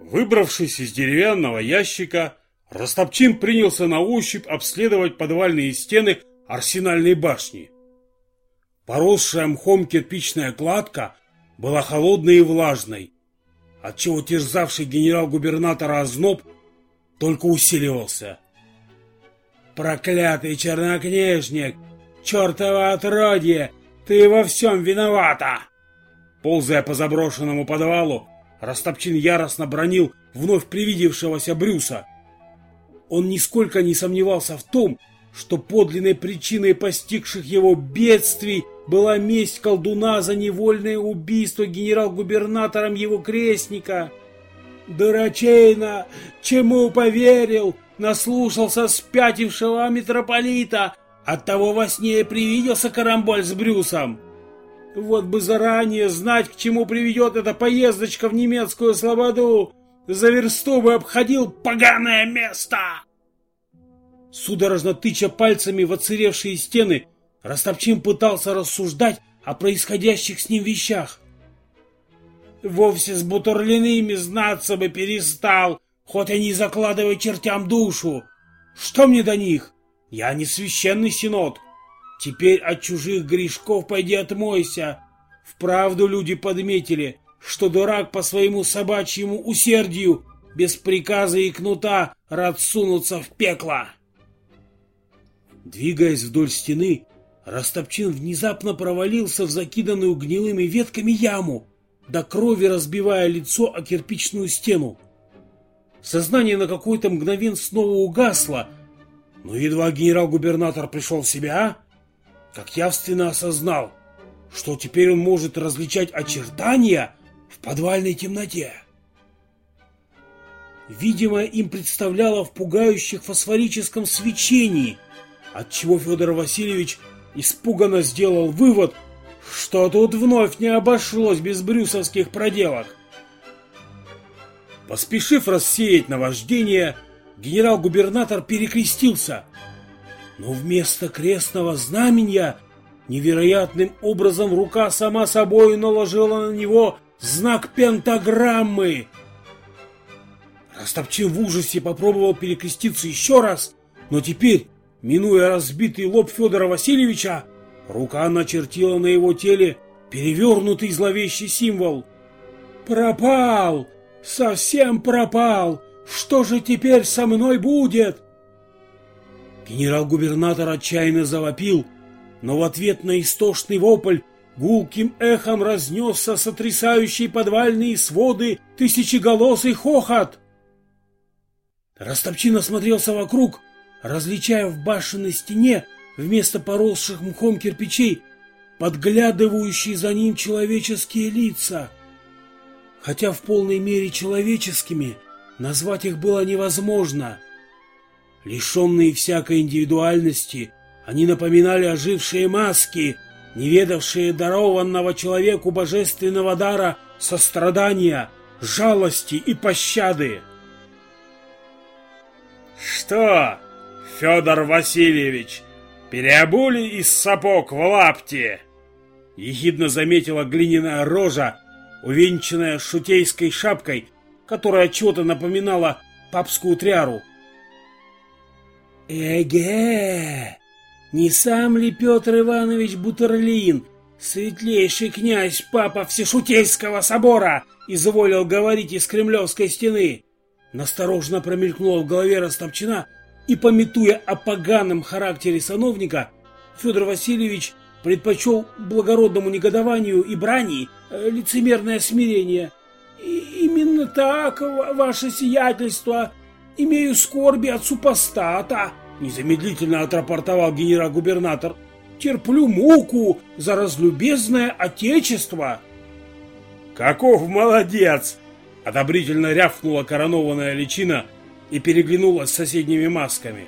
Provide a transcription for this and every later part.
Выбравшись из деревянного ящика, Растопчин принялся на ощупь обследовать подвальные стены арсенальной башни. Поросшая мхом кирпичная кладка была холодной и влажной, отчего терзавший генерал-губернатора озноб только усиливался. «Проклятый чернокнижник! Чертово отродье! Ты во всем виновата!» Ползая по заброшенному подвалу, Растопчин яростно бронил вновь привидевшегося Брюса. Он нисколько не сомневался в том, что подлинной причиной постигших его бедствий была месть колдуна за невольное убийство генерал-губернатором его крестника. Дурачейно, чему поверил, наслушался спятившего митрополита, оттого во сне привиделся карамболь с Брюсом. Вот бы заранее знать, к чему приведет эта поездочка в немецкую слободу. За версту бы обходил поганое место!» Судорожно тыча пальцами в оцаревшие стены, Растопчин пытался рассуждать о происходящих с ним вещах. «Вовсе с Бутурлиными знаться бы перестал, хоть они закладывают чертям душу. Что мне до них? Я не священный синод, Теперь от чужих грешков пойди отмойся. Вправду люди подметили, что дурак по своему собачьему усердию без приказа и кнута рад сунуться в пекло. Двигаясь вдоль стены, Растопчин внезапно провалился в закиданную гнилыми ветками яму, до крови разбивая лицо о кирпичную стену. Сознание на какое-то мгновение снова угасло, но едва генерал-губернатор пришел в себя, как явственно осознал, что теперь он может различать очертания в подвальной темноте. Видимо, им представляло в пугающих фосфорическом свечении, отчего Федор Васильевич испуганно сделал вывод, что тут вновь не обошлось без брюсовских проделок. Поспешив рассеять наваждение, генерал-губернатор перекрестился – но вместо крестного знамения невероятным образом рука сама собой наложила на него знак пентаграммы. Растопчин в ужасе попробовал перекреститься еще раз, но теперь, минуя разбитый лоб Федора Васильевича, рука начертила на его теле перевернутый зловещий символ. «Пропал! Совсем пропал! Что же теперь со мной будет?» Генерал-губернатор отчаянно завопил, но в ответ на истошный вопль гулким эхом разнесся сотрясающий подвальные своды тысячеголосый хохот. Растопчин осмотрелся вокруг, различая в башенной стене вместо поросших мхом кирпичей подглядывающие за ним человеческие лица. Хотя в полной мере человеческими назвать их было невозможно — Лишенные всякой индивидуальности, они напоминали ожившие маски, не ведавшие дарованного человеку божественного дара сострадания, жалости и пощады. «Что, Федор Васильевич, переобули из сапог в лапти?» Ехидно заметила глиняная рожа, увенчанная шутейской шапкой, которая чего-то напоминала папскую тряру. Эге! Не сам ли Петр Иванович Бутерлин, светлейший князь папа Всешутейского собора, изволил говорить из Кремлевской стены? Насторожно промелькнула в голове Ростовчина, и, пометуя о поганом характере сановника, Федор Васильевич предпочел благородному негодованию и брани э, лицемерное смирение. И «Именно так, ваше сиятельство!» имею скорби от супостата», — незамедлительно отрапортовал генерал-губернатор. «Терплю муку за разлюбезное отечество». «Каков молодец!» — одобрительно рявкнула коронованная личина и переглянулась с соседними масками.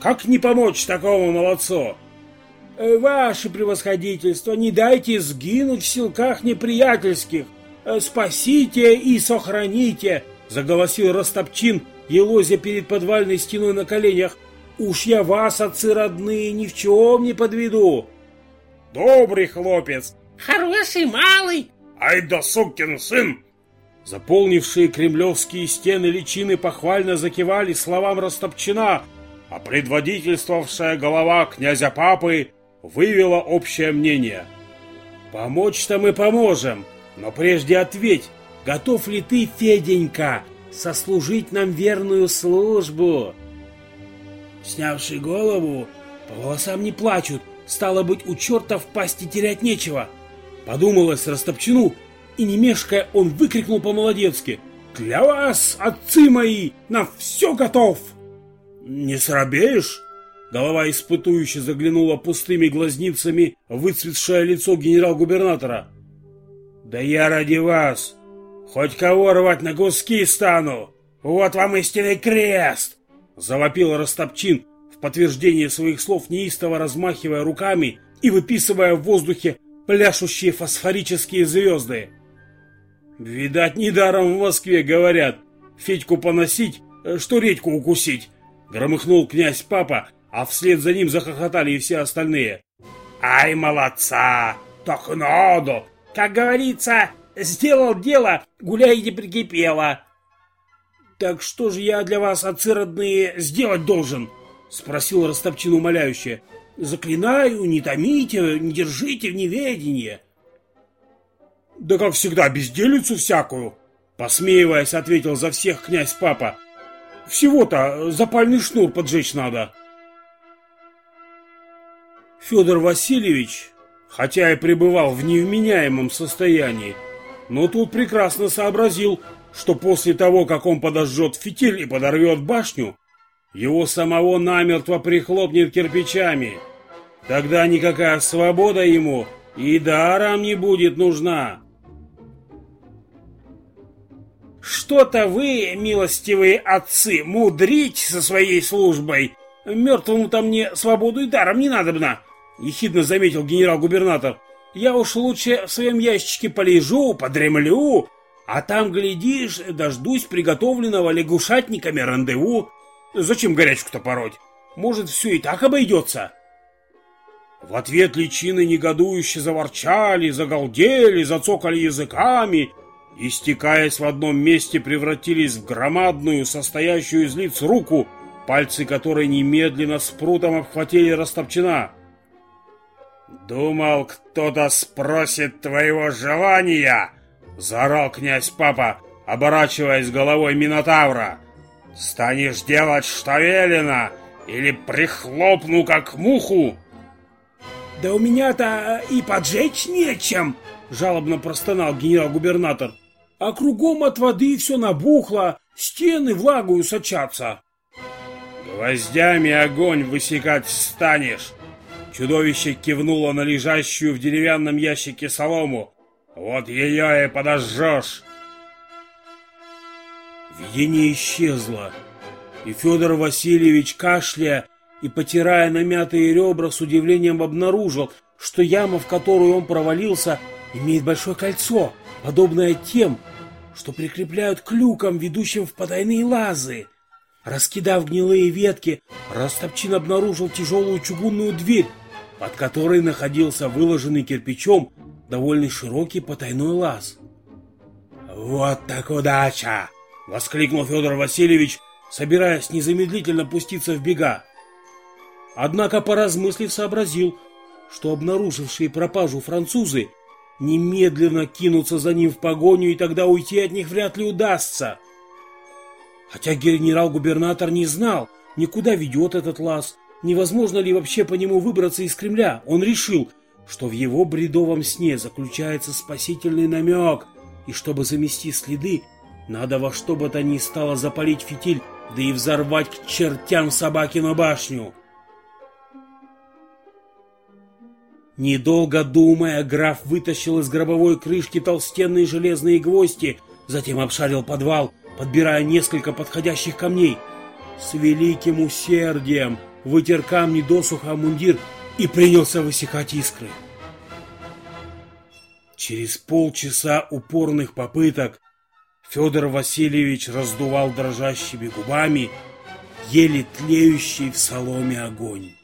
«Как не помочь такому молодцу?» «Э, «Ваше превосходительство, не дайте сгинуть в силках неприятельских! Э, спасите и сохраните!» — заголосил Ростопчин, елозя перед подвальной стеной на коленях. Уж я вас, отцы родные, ни в чем не подведу. Добрый хлопец. Хороший малый. Ай да сукин сын. Заполнившие кремлевские стены личины похвально закивали словам Растопчина, а предводительствовавшая голова князя Папы вывела общее мнение. «Помочь-то мы поможем, но прежде ответь, готов ли ты, Феденька, сослужить нам верную службу?» Снявший голову, по волосам не плачут, стало быть, у черта в пасти терять нечего. Подумалось Растопчину, и не мешкая, он выкрикнул по-молодецки. «Для вас, отцы мои, на все готов!» «Не срабеешь?» Голова испытующе заглянула пустыми глазницами выцветшее лицо генерал-губернатора. «Да я ради вас! Хоть кого рвать на куски стану! Вот вам истинный крест!» Завопил Растопчин в подтверждение своих слов, неистово размахивая руками и выписывая в воздухе пляшущие фосфорические звезды. Видать, недаром в Москве говорят, Федьку поносить, э, что редьку укусить. Громыхнул князь папа, а вслед за ним захохотали и все остальные. Ай, молодца! Так надо! Как говорится, сделал дело, гуляй не прикипело. Так что же я для вас, отцы родные, сделать должен? Спросил Ростопчин умоляюще. Заклинаю, не томите, не держите в неведении. «Да как всегда, безделицу всякую!» Посмеиваясь, ответил за всех князь папа. «Всего-то запальный шнур поджечь надо!» Федор Васильевич, хотя и пребывал в невменяемом состоянии, но тут прекрасно сообразил, что после того, как он подожжет фитиль и подорвет башню, его самого намертво прихлопнет кирпичами. Тогда никакая свобода ему и даром не будет нужна. Что-то вы, милостивые отцы, мудрить со своей службой. Мертвому-то мне свободу и даром не надобно, ехидно заметил генерал-губернатор. Я уж лучше в своем ящичке полежу, подремлю, а там, глядишь, дождусь приготовленного лягушатниками рандеву. Зачем горячку-то пороть? Может, все и так обойдется?» В ответ личины негодующе заворчали, загалдели, зацокали языками и, стекаясь в одном месте, превратились в громадную, состоящую из лиц руку, пальцы которой немедленно с прутом обхватили Растопчина. «Думал, кто-то спросит твоего желания!» — заорал князь Папа, оборачиваясь головой Минотавра. «Станешь делать, что велено, или прихлопну, как муху!» «Да у меня-то и поджечь нечем!» — жалобно простонал генерал-губернатор. «А кругом от воды все набухло, стены влагою сочатся». «Гвоздями огонь высекать станешь!» Чудовище кивнуло на лежащую в деревянном ящике солому. «Вот ее и подожжешь!» Видение исчезло, и Федор Васильевич, кашляя и, потирая намятые ребра, с удивлением обнаружил, что яма, в которую он провалился, имеет большое кольцо, подобное тем, что прикрепляют к люкам, ведущим в потайные лазы. Раскидав гнилые ветки, Растопчин обнаружил тяжелую чугунную дверь, под которой находился выложенный кирпичом довольно широкий потайной лаз. «Вот так удача!» — воскликнул Федор Васильевич, собираясь незамедлительно пуститься в бега. Однако, поразмыслив, сообразил, что обнаружившие пропажу французы немедленно кинутся за ним в погоню, и тогда уйти от них вряд ли удастся. Хотя генерал-губернатор не знал, никуда ведет этот лаз, невозможно ли вообще по нему выбраться из Кремля, он решил, что в его бредовом сне заключается спасительный намек, и чтобы замести следы, надо во что бы то ни стало запалить фитиль, да и взорвать к чертям собакину башню. Недолго думая, граф вытащил из гробовой крышки толстенные железные гвозди, затем обшарил подвал, подбирая несколько подходящих камней. С великим усердием вытер камни досуха мундир и принялся высекать искры. Через полчаса упорных попыток Федор Васильевич раздувал дрожащими губами еле тлеющий в соломе огонь.